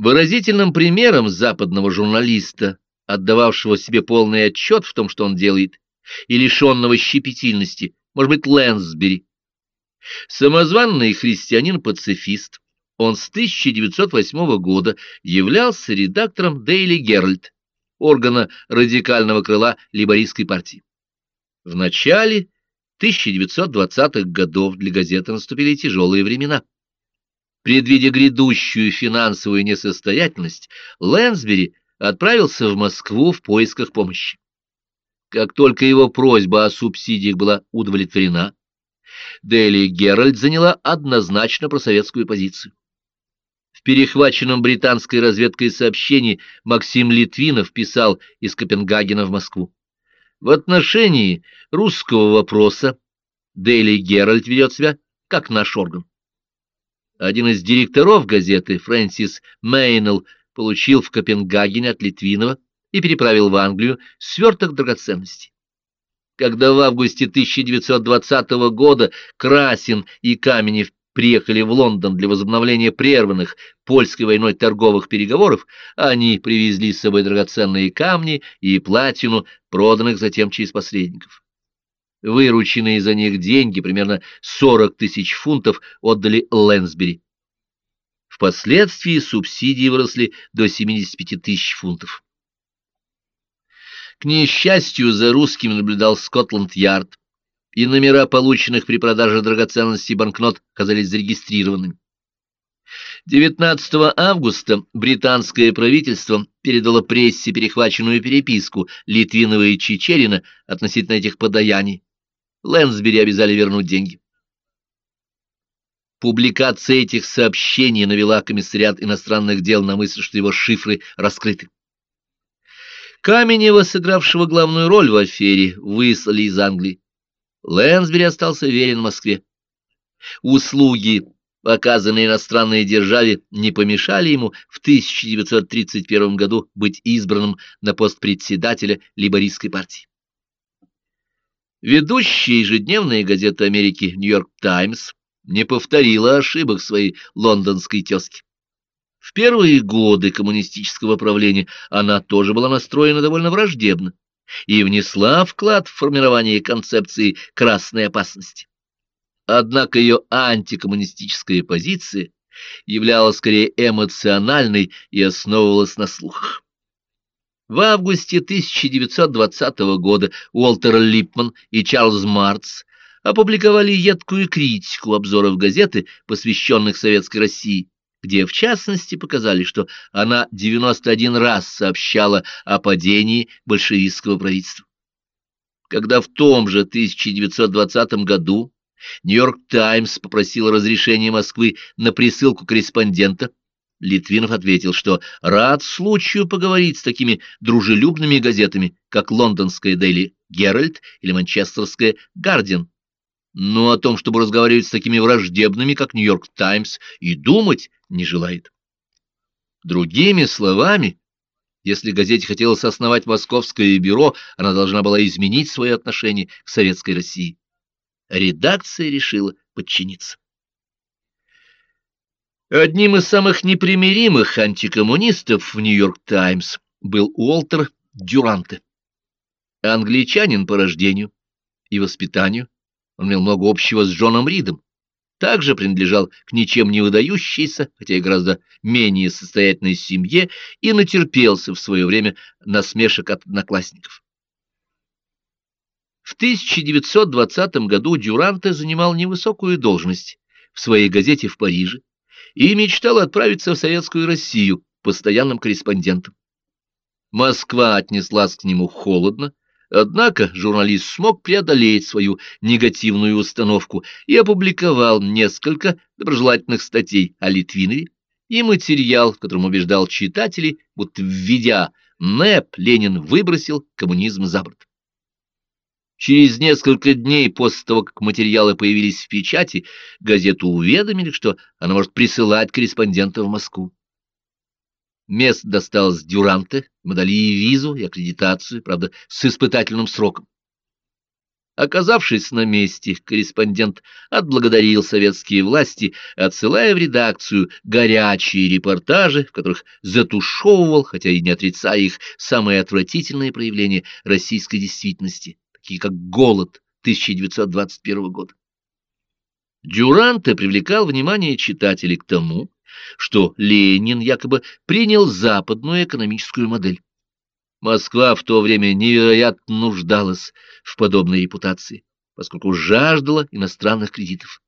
Выразительным примером западного журналиста, отдававшего себе полный отчет в том, что он делает, и лишенного щепетильности, может быть, Лэнсбери. Самозванный христианин-пацифист, он с 1908 года являлся редактором Daily Herald, органа радикального крыла либористской партии. В начале 1920-х годов для газеты наступили тяжелые времена. Предвидя грядущую финансовую несостоятельность, Лэнсбери отправился в Москву в поисках помощи. Как только его просьба о субсидиях была удовлетворена, Дели Геральд заняла однозначно просоветскую позицию. В перехваченном британской разведкой сообщении Максим Литвинов писал из Копенгагена в Москву. В отношении русского вопроса Дели Геральд ведет себя как наш орган. Один из директоров газеты, Фрэнсис Мейнелл, получил в Копенгагене от Литвинова и переправил в Англию сверток драгоценностей. Когда в августе 1920 года Красин и Каменев приехали в Лондон для возобновления прерванных польской войной торговых переговоров, они привезли с собой драгоценные камни и платину, проданных затем через посредников. Вырученные за них деньги, примерно 40 тысяч фунтов, отдали Лэнсбери. Впоследствии субсидии выросли до 75 тысяч фунтов. К несчастью, за русскими наблюдал Скотланд-Ярд, и номера полученных при продаже драгоценностей банкнот оказались зарегистрированными. 19 августа британское правительство передало прессе перехваченную переписку Литвинова и Чечерина относительно этих подаяний. Лэнсбери обязали вернуть деньги. Публикация этих сообщений навела комиссариат иностранных дел на мысль, что его шифры раскрыты. Каменева, сыгравшего главную роль в афере, выслали из Англии. Лэнсбери остался верен Москве. Услуги, оказанные иностранной державе, не помешали ему в 1931 году быть избранным на пост председателя либористской партии. Ведущая ежедневная газета Америки «Нью-Йорк Таймс» не повторила ошибок своей лондонской тезки. В первые годы коммунистического правления она тоже была настроена довольно враждебно и внесла вклад в формирование концепции красной опасности. Однако ее антикоммунистическая позиция являлась скорее эмоциональной и основывалась на слухах. В августе 1920 года Уолтер Липман и Чарльз Марц опубликовали едкую критику обзоров газеты, посвященных Советской России, где в частности показали, что она 91 раз сообщала о падении большевистского правительства. Когда в том же 1920 году Нью-Йорк Таймс попросил разрешения Москвы на присылку корреспондента, Литвинов ответил, что рад случаю поговорить с такими дружелюбными газетами, как лондонская Дейли Геральт или манчестерская Гардиан. Но о том, чтобы разговаривать с такими враждебными, как Нью-Йорк Таймс, и думать не желает. Другими словами, если газете хотелось основать московское бюро, она должна была изменить свое отношение к советской России. Редакция решила подчиниться. Одним из самых непримиримых антикоммунистов в «Нью-Йорк Таймс» был Уолтер Дюранте. Англичанин по рождению и воспитанию, он имел много общего с Джоном Ридом, также принадлежал к ничем не выдающейся, хотя и гораздо менее состоятельной семье, и натерпелся в свое время насмешек от одноклассников. В 1920 году Дюранте занимал невысокую должность в своей газете в Париже, и мечтал отправиться в Советскую Россию постоянным корреспондентом. Москва отнеслась к нему холодно, однако журналист смог преодолеть свою негативную установку и опубликовал несколько доброжелательных статей о Литвинове и материал, в котором убеждал читателей, будто введя НЭП, Ленин выбросил коммунизм за борт. Через несколько дней после того, как материалы появились в печати, газету уведомили, что она может присылать корреспондента в Москву. Мест досталось Дюранте, ему дали и визу, и аккредитацию, правда, с испытательным сроком. Оказавшись на месте, корреспондент отблагодарил советские власти, отсылая в редакцию горячие репортажи, в которых затушевывал, хотя и не отрицая их, самые отвратительные проявления российской действительности, такие как голод 1921 года. Дюранте привлекал внимание читателей к тому, что Ленин якобы принял западную экономическую модель. Москва в то время невероятно нуждалась в подобной репутации, поскольку жаждала иностранных кредитов.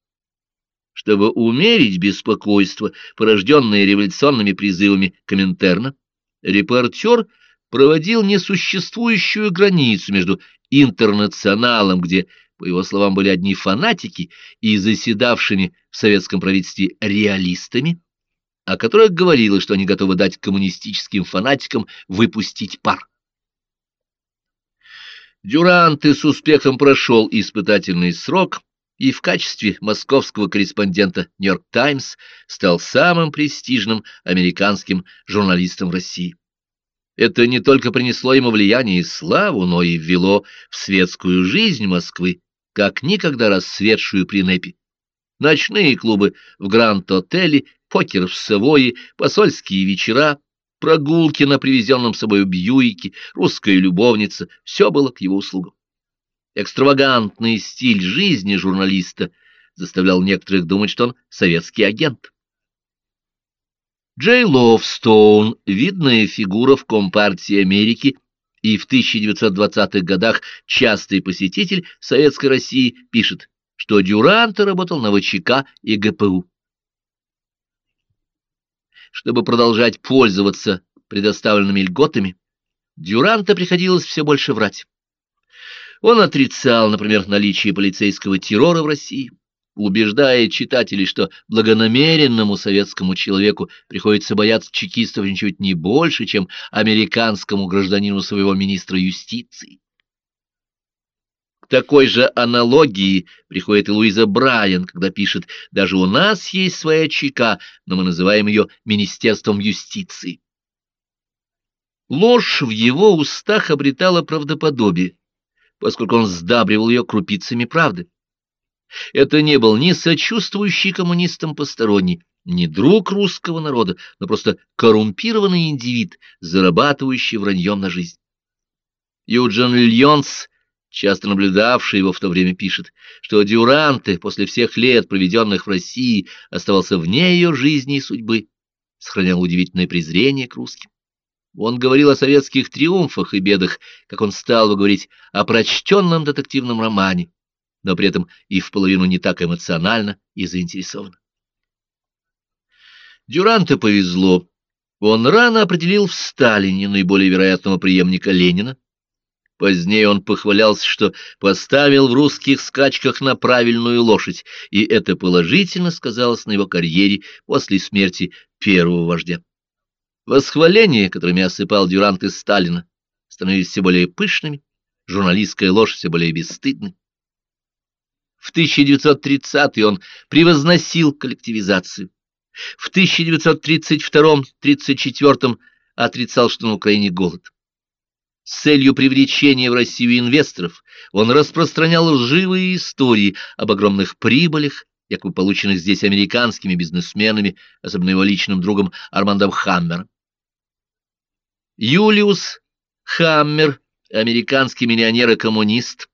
Чтобы умерить беспокойство, порожденное революционными призывами Коминтерна, репортер проводил несуществующую границу между интернационалом, где, по его словам, были одни фанатики, и заседавшими в советском правительстве реалистами, о которых говорилось, что они готовы дать коммунистическим фанатикам выпустить пар. Дюрант с успехом прошел испытательный срок и в качестве московского корреспондента «Нью-Йорк Таймс» стал самым престижным американским журналистом в России. Это не только принесло ему влияние и славу, но и ввело в светскую жизнь Москвы, как никогда расцветшую при Непе. Ночные клубы в Гранд-отеле покер в Савое, посольские вечера, прогулки на привезенном собой Бьюике, русская любовница — все было к его услугам. Экстравагантный стиль жизни журналиста заставлял некоторых думать, что он советский агент. Джей Ловстоун, видная фигура в Компартии Америки и в 1920-х годах частый посетитель Советской России, пишет, что Дюрант работал на ВЧК и ГПУ чтобы продолжать пользоваться предоставленными льготами, Дюранта приходилось все больше врать. Он отрицал, например, наличие полицейского террора в России, убеждая читателей, что благонамеренному советскому человеку приходится бояться чекистов ничуть не больше, чем американскому гражданину своего министра юстиции такой же аналогии приходит и Луиза Брайан, когда пишет «Даже у нас есть своя ЧК, но мы называем ее Министерством юстиции». Ложь в его устах обретала правдоподобие, поскольку он сдабривал ее крупицами правды. Это не был ни сочувствующий коммунистам посторонний, ни друг русского народа, но просто коррумпированный индивид, зарабатывающий враньем на жизнь. Юджин Льонс часто наблюдавший его в то время, пишет, что Дюранте после всех лет, проведенных в России, оставался вне ее жизни и судьбы, сохранял удивительное презрение к русским. Он говорил о советских триумфах и бедах, как он стал говорить о прочтенном детективном романе, но при этом и в половину не так эмоционально и заинтересован. Дюранте повезло. Он рано определил в Сталине наиболее вероятного преемника Ленина, Позднее он похвалялся, что поставил в русских скачках на правильную лошадь, и это положительно сказалось на его карьере после смерти первого вождя. Восхваления, которыми осыпал Дюрант из Сталина, становились все более пышными, журналистская ложь все более бесстыдной. В 1930 он превозносил коллективизацию. В 1932-34 отрицал, что на Украине голод. С целью привлечения в Россию инвесторов он распространял лживые истории об огромных прибылях, якобы полученных здесь американскими бизнесменами, особенно его личным другом Армандом Хаммером. Юлиус Хаммер, американский миллионер и коммунист,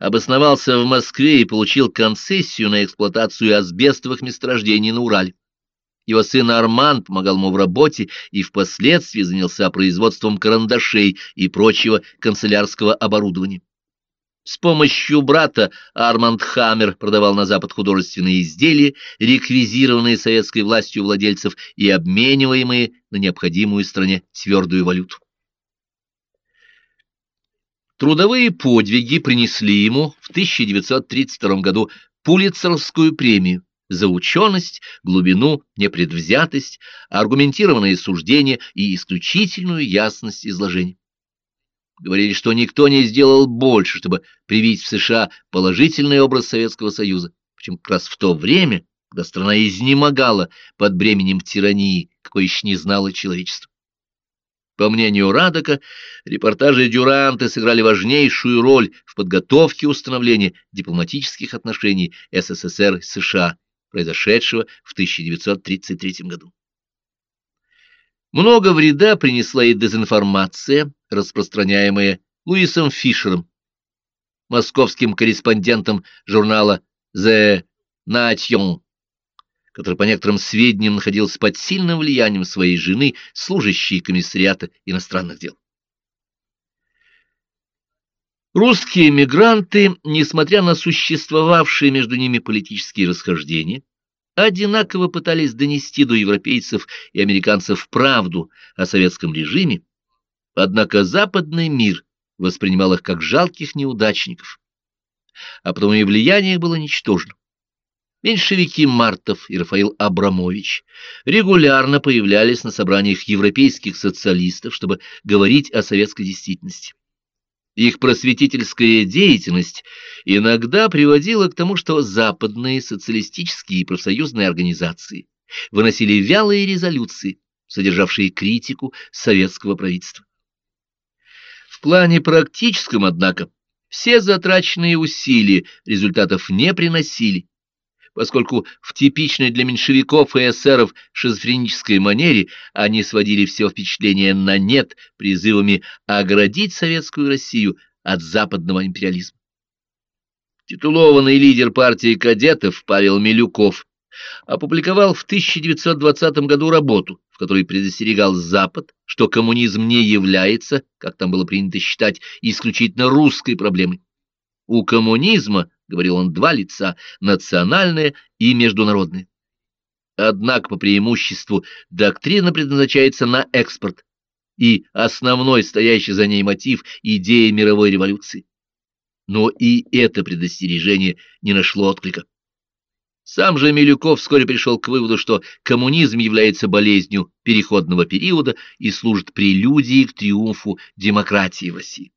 обосновался в Москве и получил концессию на эксплуатацию асбестовых месторождений на Урале. Его сын Арман помогал ему в работе и впоследствии занялся производством карандашей и прочего канцелярского оборудования. С помощью брата Арманд Хаммер продавал на Запад художественные изделия, реквизированные советской властью владельцев и обмениваемые на необходимую стране твердую валюту. Трудовые подвиги принесли ему в 1932 году Пулитцеровскую премию за ученость, глубину, непредвзятость, аргументированное суждение и исключительную ясность изложения. Говорили, что никто не сделал больше, чтобы привить в США положительный образ Советского Союза, причем как раз в то время, когда страна изнемогала под бременем тирании, какой еще не знало человечество. По мнению Радока, репортажи Дюранта сыграли важнейшую роль в подготовке установления дипломатических отношений СССР и США, произошедшего в 1933 году. Много вреда принесла и дезинформация, распространяемая Луисом Фишером, московским корреспондентом журнала «The Nation», который, по некоторым сведениям, находился под сильным влиянием своей жены, служащей комиссариата иностранных дел. Русские эмигранты, несмотря на существовавшие между ними политические расхождения, одинаково пытались донести до европейцев и американцев правду о советском режиме, однако западный мир воспринимал их как жалких неудачников, а потому и влияние было ничтожно. Меньшевики Мартов и Рафаил Абрамович регулярно появлялись на собраниях европейских социалистов, чтобы говорить о советской действительности. Их просветительская деятельность иногда приводила к тому, что западные социалистические и профсоюзные организации выносили вялые резолюции, содержавшие критику советского правительства. В плане практическом, однако, все затраченные усилия результатов не приносили, поскольку в типичной для меньшевиков и эсеров шизофренической манере они сводили все впечатления на нет призывами оградить советскую Россию от западного империализма. Титулованный лидер партии кадетов Павел Милюков опубликовал в 1920 году работу, в которой предостерегал Запад, что коммунизм не является, как там было принято считать, исключительно русской проблемой. У коммунизма говорил он, два лица — национальное и международное. Однако по преимуществу доктрина предназначается на экспорт, и основной стоящий за ней мотив — идея мировой революции. Но и это предостережение не нашло отклика. Сам же Милюков вскоре пришел к выводу, что коммунизм является болезнью переходного периода и служит прелюдией к триумфу демократии в России.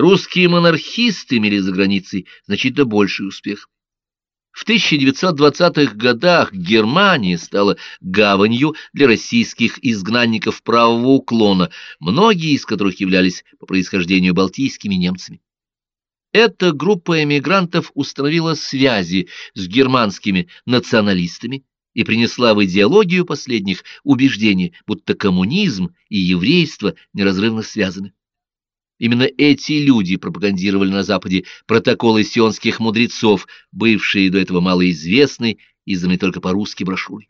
Русские монархисты имели за границей значительно больший успех. В 1920-х годах Германия стала гаванью для российских изгнанников правого уклона, многие из которых являлись по происхождению балтийскими немцами. Эта группа эмигрантов установила связи с германскими националистами и принесла в идеологию последних убеждение, будто коммунизм и еврейство неразрывно связаны. Именно эти люди пропагандировали на Западе протоколы сионских мудрецов, бывшие до этого малоизвестной, изданной только по-русски брошюрой.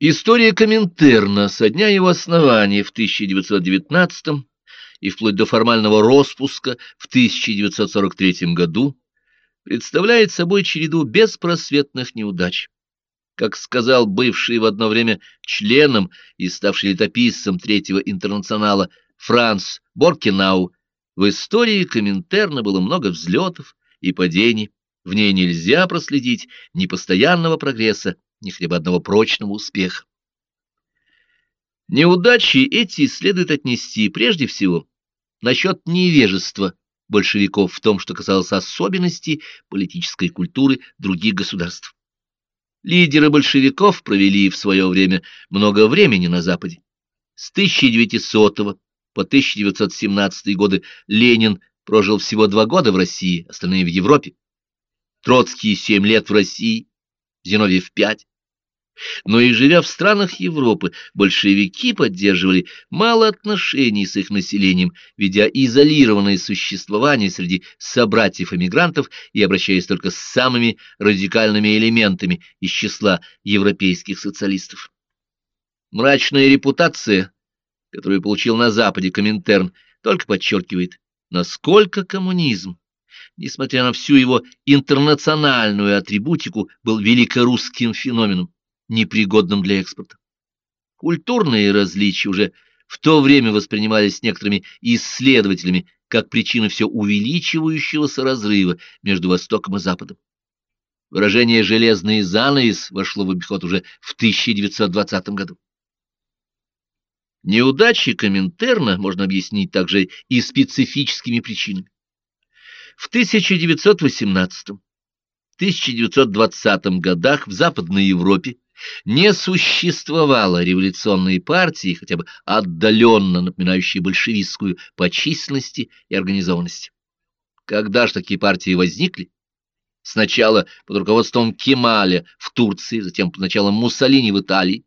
История Коминтерна со дня его основания в 1919 и вплоть до формального распуска в 1943 году представляет собой череду беспросветных неудач как сказал бывший в одно время членом и ставший летописцем Третьего интернационала Франц Боркенау, в истории Коминтерна было много взлетов и падений, в ней нельзя проследить ни постоянного прогресса, ни бы одного прочного успеха. Неудачи эти следует отнести прежде всего насчет невежества большевиков в том, что касалось особенностей политической культуры других государств. Лидеры большевиков провели в свое время много времени на Западе. С 1900 по 1917 годы Ленин прожил всего два года в России, остальные в Европе. Троцкий семь лет в России, Зиновьев пять. Но и живя в странах Европы, большевики поддерживали мало отношений с их населением, ведя изолированное существование среди собратьев-эмигрантов и обращаясь только с самыми радикальными элементами из числа европейских социалистов. Мрачная репутация, которую получил на Западе Коминтерн, только подчеркивает, насколько коммунизм несмотря на всю его интернациональную атрибутику, был великорусским феноменом непригодным для экспорта. Культурные различия уже в то время воспринимались некоторыми исследователями как причина все увеличивающегося разрыва между Востоком и Западом. Выражение «железный занавес» вошло в обиход уже в 1920 году. Неудачи Коминтерна можно объяснить также и специфическими причинами. В 1918-1920 годах в Западной Европе Не существовало революционной партии, хотя бы отдаленно напоминающей большевистскую по численности и организованности. Когда же такие партии возникли? Сначала под руководством Кемаля в Турции, затем под началом Муссолини в Италии,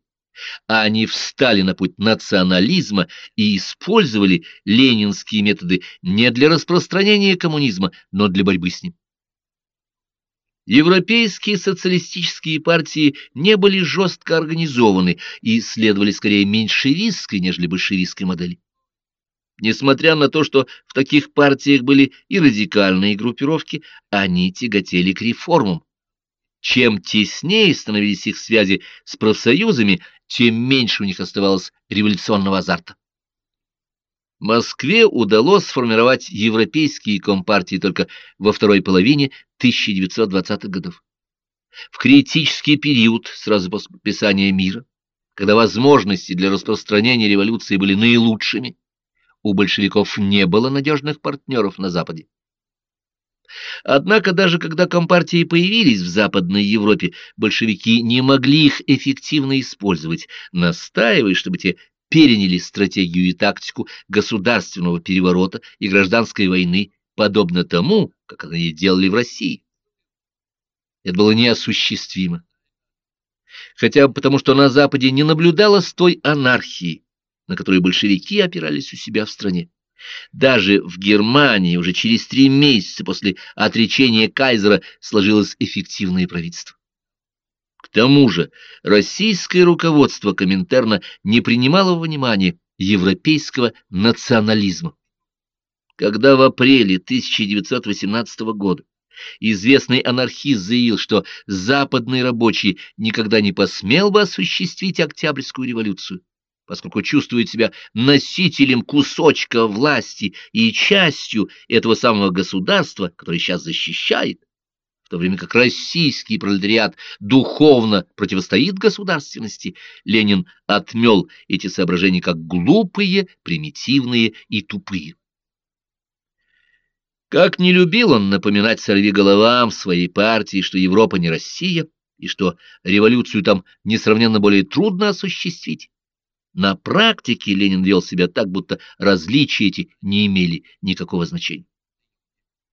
они встали на путь национализма и использовали ленинские методы не для распространения коммунизма, но для борьбы с ним. Европейские социалистические партии не были жестко организованы и следовали скорее меньшевистской, нежели большевистской модели. Несмотря на то, что в таких партиях были и радикальные группировки, они тяготели к реформам. Чем теснее становились их связи с профсоюзами, тем меньше у них оставалось революционного азарта. Москве удалось сформировать европейские компартии только во второй половине 1920-х годов. В критический период, сразу после подписания мира, когда возможности для распространения революции были наилучшими, у большевиков не было надежных партнеров на Западе. Однако даже когда компартии появились в Западной Европе, большевики не могли их эффективно использовать, настаивая, чтобы те переняли стратегию и тактику государственного переворота и гражданской войны, подобно тому, как они делали в России. Это было неосуществимо. Хотя бы потому, что на Западе не наблюдалось той анархии, на которой большевики опирались у себя в стране. Даже в Германии уже через три месяца после отречения кайзера сложилось эффективное правительство. К тому же российское руководство Коминтерна не принимало во внимание европейского национализма. Когда в апреле 1918 года известный анархист заявил, что западный рабочий никогда не посмел бы осуществить Октябрьскую революцию, поскольку чувствует себя носителем кусочка власти и частью этого самого государства, которое сейчас защищает, в то время как российский пролетариат духовно противостоит государственности, Ленин отмел эти соображения как глупые, примитивные и тупые. Как не любил он напоминать сорвиголовам своей партии, что Европа не Россия, и что революцию там несравненно более трудно осуществить, на практике Ленин вел себя так, будто различия эти не имели никакого значения.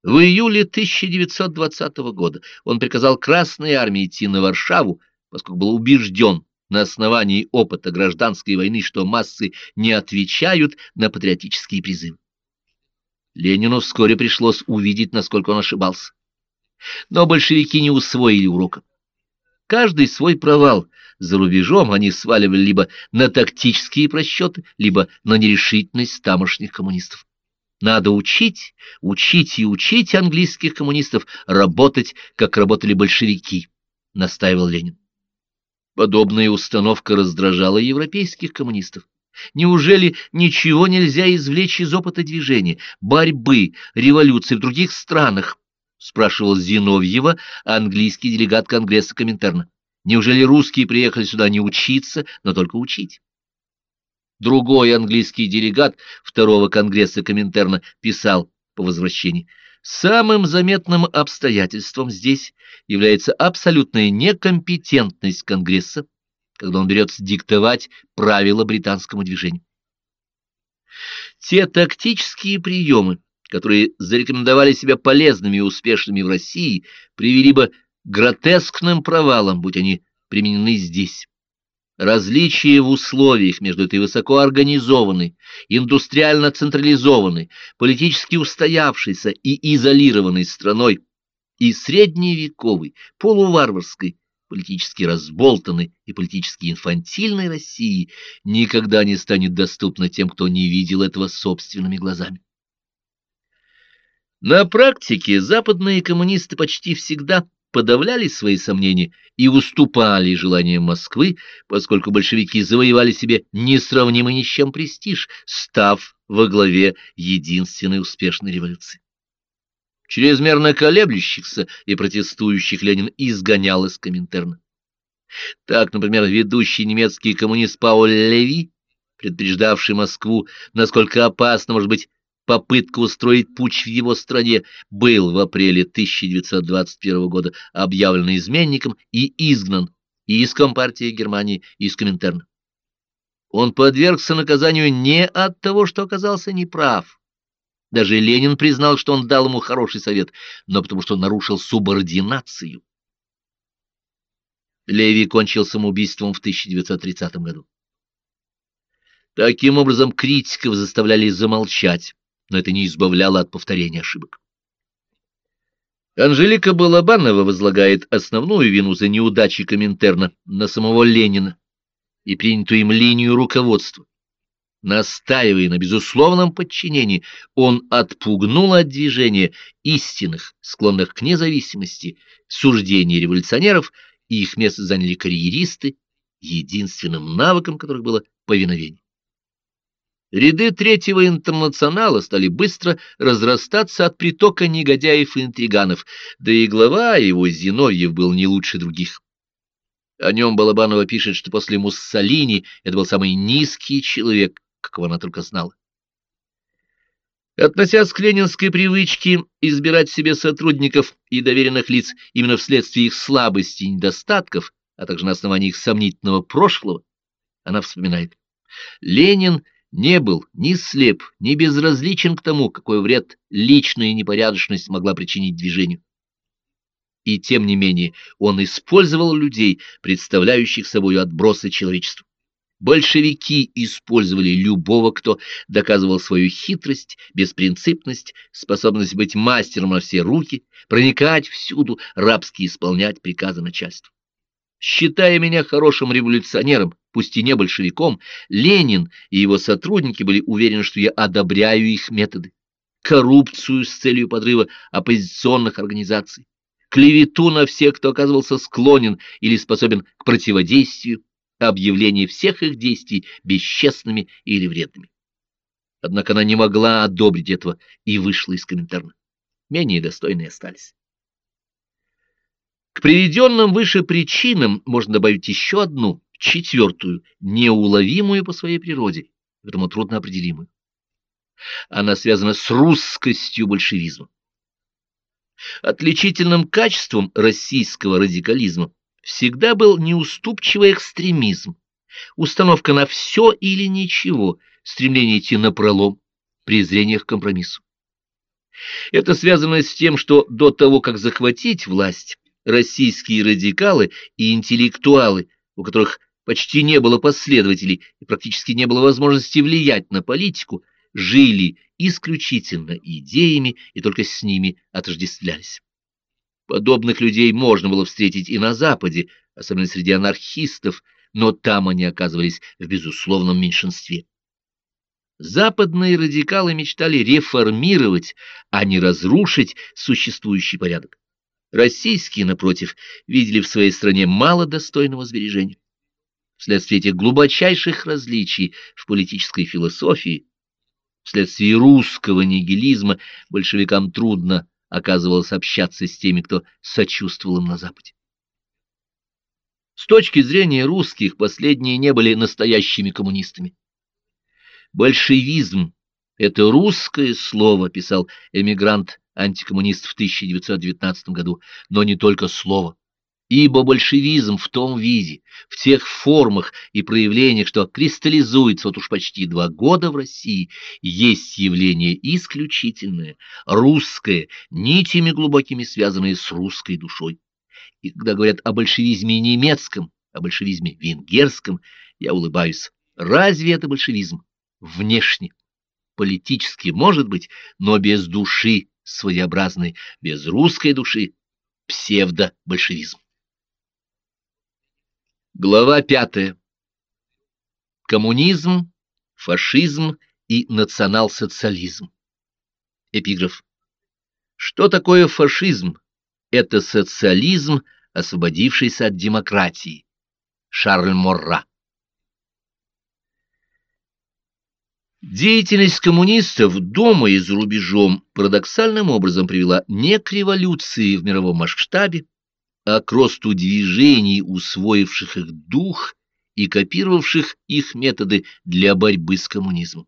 В июле 1920 года он приказал Красной армии идти на Варшаву, поскольку был убежден на основании опыта гражданской войны, что массы не отвечают на патриотические призывы. Ленину вскоре пришлось увидеть, насколько он ошибался. Но большевики не усвоили урока. Каждый свой провал за рубежом они сваливали либо на тактические просчеты, либо на нерешительность тамошних коммунистов. Надо учить, учить и учить английских коммунистов работать, как работали большевики, — настаивал Ленин. Подобная установка раздражала европейских коммунистов. Неужели ничего нельзя извлечь из опыта движения, борьбы, революции в других странах? — спрашивал Зиновьева, английский делегат Конгресса Коминтерна. Неужели русские приехали сюда не учиться, но только учить? Другой английский делегат второго Конгресса Коминтерна писал по возвращении. Самым заметным обстоятельством здесь является абсолютная некомпетентность Конгресса, когда он берется диктовать правила британскому движению. Те тактические приемы, которые зарекомендовали себя полезными и успешными в России, привели бы к гротескным провалам, будь они применены здесь. Различие в условиях между этой высокоорганизованной, индустриально централизованной, политически устоявшейся и изолированной страной и средневековой, полуварварской, политически разболтанной и политически инфантильной России никогда не станет доступно тем, кто не видел этого собственными глазами. На практике западные коммунисты почти всегда подавляли свои сомнения и уступали желаниям Москвы, поскольку большевики завоевали себе несравнимый ни с чем престиж, став во главе единственной успешной революции. Чрезмерно колеблющихся и протестующих Ленин изгонял из Коминтерна. Так, например, ведущий немецкий коммунист Пауль Леви, предупреждавший Москву, насколько опасно может быть попытка устроить путч в его стране, был в апреле 1921 года объявлен изменником и изгнан из Компартии Германии, из Коминтерна. Он подвергся наказанию не от того, что оказался неправ. Даже Ленин признал, что он дал ему хороший совет, но потому что нарушил субординацию. Леви кончил самоубийством в 1930 году. Таким образом, критиков заставляли замолчать, но это не избавляло от повторения ошибок. Анжелика Балабанова возлагает основную вину за неудачи Коминтерна на самого Ленина и принятую им линию руководства. Настаивая на безусловном подчинении, он отпугнул от движения истинных, склонных к независимости, суждений революционеров, и их место заняли карьеристы, единственным навыком которых было повиновение. Ряды Третьего интернационала стали быстро разрастаться от притока негодяев и интриганов, да и глава его, Зиновьев, был не лучше других. О нем Балабанова пишет, что после Муссолини это был самый низкий человек, какого она только знала. Относясь к ленинской привычке избирать себе сотрудников и доверенных лиц именно вследствие их слабости и недостатков, а также на основании их сомнительного прошлого, она вспоминает. Ленин не был ни слеп, ни безразличен к тому, какой вред личная непорядочность могла причинить движению. И тем не менее он использовал людей, представляющих собой отбросы человечества. Большевики использовали любого, кто доказывал свою хитрость, беспринципность, способность быть мастером на все руки, проникать всюду, рабски исполнять приказы начальства. Считая меня хорошим революционером, пусть и не большевиком, Ленин и его сотрудники были уверены, что я одобряю их методы. Коррупцию с целью подрыва оппозиционных организаций, клевету на всех, кто оказывался склонен или способен к противодействию, объявление всех их действий бесчестными или вредными. Однако она не могла одобрить этого и вышла из комментарна. Менее достойные остались. К приведенным выше причинам можно добавить еще одну, четвертую, неуловимую по своей природе, поэтому трудно определимую. Она связана с русскостью большевизма. Отличительным качеством российского радикализма всегда был неуступчивый экстремизм, установка на все или ничего, стремление идти на пролом, презрение к компромиссу. Это связано с тем, что до того, как захватить власть, российские радикалы и интеллектуалы, у которых почти не было последователей и практически не было возможности влиять на политику, жили исключительно идеями и только с ними отождествлялись. Подобных людей можно было встретить и на Западе, особенно среди анархистов, но там они оказывались в безусловном меньшинстве. Западные радикалы мечтали реформировать, а не разрушить существующий порядок. Российские, напротив, видели в своей стране мало достойного сбережения. Вследствие этих глубочайших различий в политической философии, вследствие русского нигилизма, большевикам трудно оказывалось общаться с теми, кто сочувствовал им на Западе. С точки зрения русских, последние не были настоящими коммунистами. Большевизм — это русское слово, писал эмигрант антикоммунист в 1919 году, но не только слово. Ибо большевизм в том виде, в тех формах и проявлениях, что кристаллизуется вот уж почти два года в России, есть явление исключительное, русское, нитями глубокими связанное с русской душой. И когда говорят о большевизме немецком, о большевизме венгерском, я улыбаюсь. Разве это большевизм? Внешне. Политически, может быть, но без души, своеобразный, без русской души, псевдобольшевизм. Глава пятая. Коммунизм, фашизм и национал-социализм. Эпиграф. Что такое фашизм? Это социализм, освободившийся от демократии. Шарль Морра. Деятельность коммунистов дома и за рубежом парадоксальным образом привела не к революции в мировом масштабе, а к росту движений, усвоивших их дух и копировавших их методы для борьбы с коммунизмом.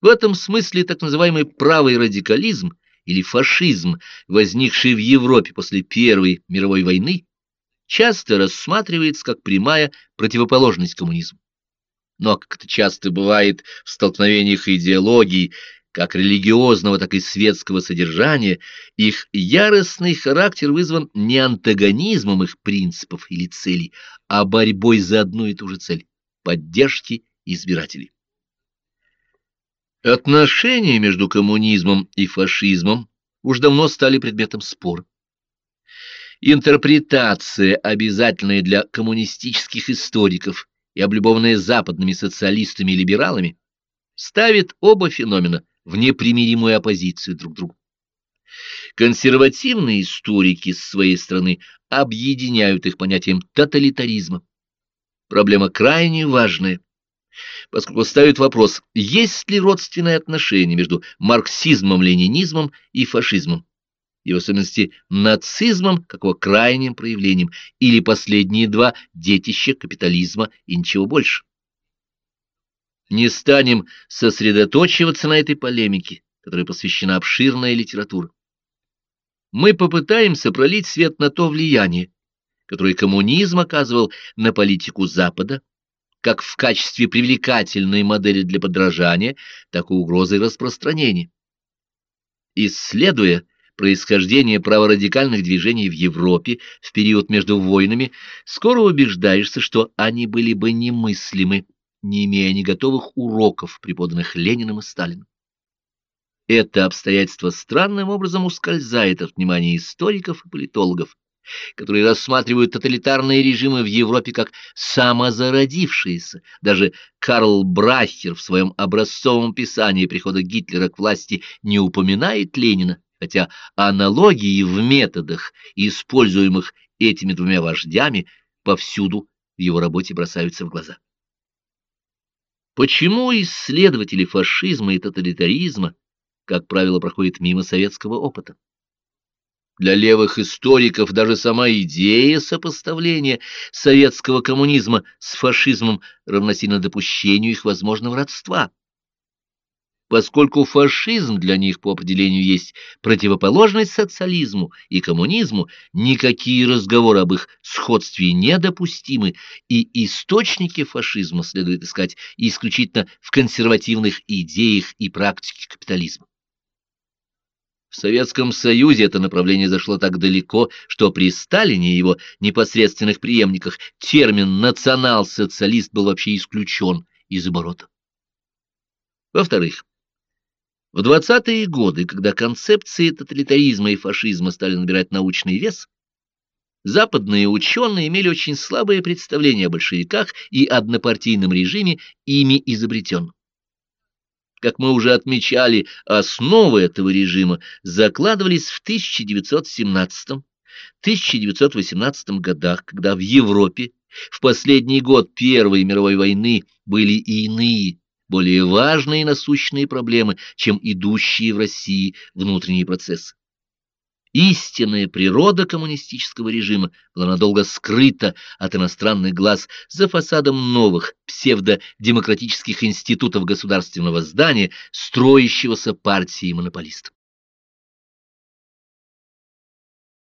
В этом смысле так называемый правый радикализм или фашизм, возникший в Европе после Первой мировой войны, часто рассматривается как прямая противоположность коммунизму. Но, как это часто бывает в столкновениях идеологий, как религиозного, так и светского содержания, их яростный характер вызван не антагонизмом их принципов или целей, а борьбой за одну и ту же цель – поддержки избирателей. Отношения между коммунизмом и фашизмом уж давно стали предметом спора. Интерпретация, обязательная для коммунистических историков и облюбованная западными социалистами и либералами, ставит оба феномена в непримиримую оппозицию друг другу. Консервативные историки с своей стороны объединяют их понятием тоталитаризма. Проблема крайне важная, поскольку ставит вопрос, есть ли родственное отношение между марксизмом-ленинизмом и фашизмом, и в особенности нацизмом как его крайним проявлением, или последние два детища капитализма и ничего больше. Не станем сосредоточиваться на этой полемике, которой посвящена обширная литература. Мы попытаемся пролить свет на то влияние, которое коммунизм оказывал на политику Запада, как в качестве привлекательной модели для подражания, так и угрозой распространения. Исследуя происхождение праворадикальных движений в Европе в период между войнами, скоро убеждаешься, что они были бы немыслимы не имея ни готовых уроков, преподанных Лениным и Сталиным. Это обстоятельство странным образом ускользает от внимания историков и политологов, которые рассматривают тоталитарные режимы в Европе как самозародившиеся. Даже Карл Брахер в своем образцовом писании прихода Гитлера к власти не упоминает Ленина, хотя аналогии в методах, используемых этими двумя вождями, повсюду в его работе бросаются в глаза. Почему исследователи фашизма и тоталитаризма, как правило, проходят мимо советского опыта? Для левых историков даже сама идея сопоставления советского коммунизма с фашизмом равносильно допущению их возможного родства поскольку фашизм для них по определению есть противоположность социализму и коммунизму, никакие разговоры об их сходстве недопустимы, и источники фашизма следует искать исключительно в консервативных идеях и практике капитализма. В Советском Союзе это направление зашло так далеко, что при Сталине и его непосредственных преемниках термин «национал-социалист» был вообще исключен из оборота. Во-вторых, в 20-е годы, когда концепции тоталитаризма и фашизма стали набирать научный вес, западные ученые имели очень слабое представление о большевиках и однопартийном режиме, ими изобретенном. Как мы уже отмечали, основы этого режима закладывались в 1917-1918 годах, когда в Европе в последний год Первой мировой войны были и иные более важные и насущные проблемы, чем идущие в России внутренние процессы. Истинная природа коммунистического режима была надолго скрыта от иностранных глаз за фасадом новых псевдодемократических институтов государственного здания, строящегося партией монополистов.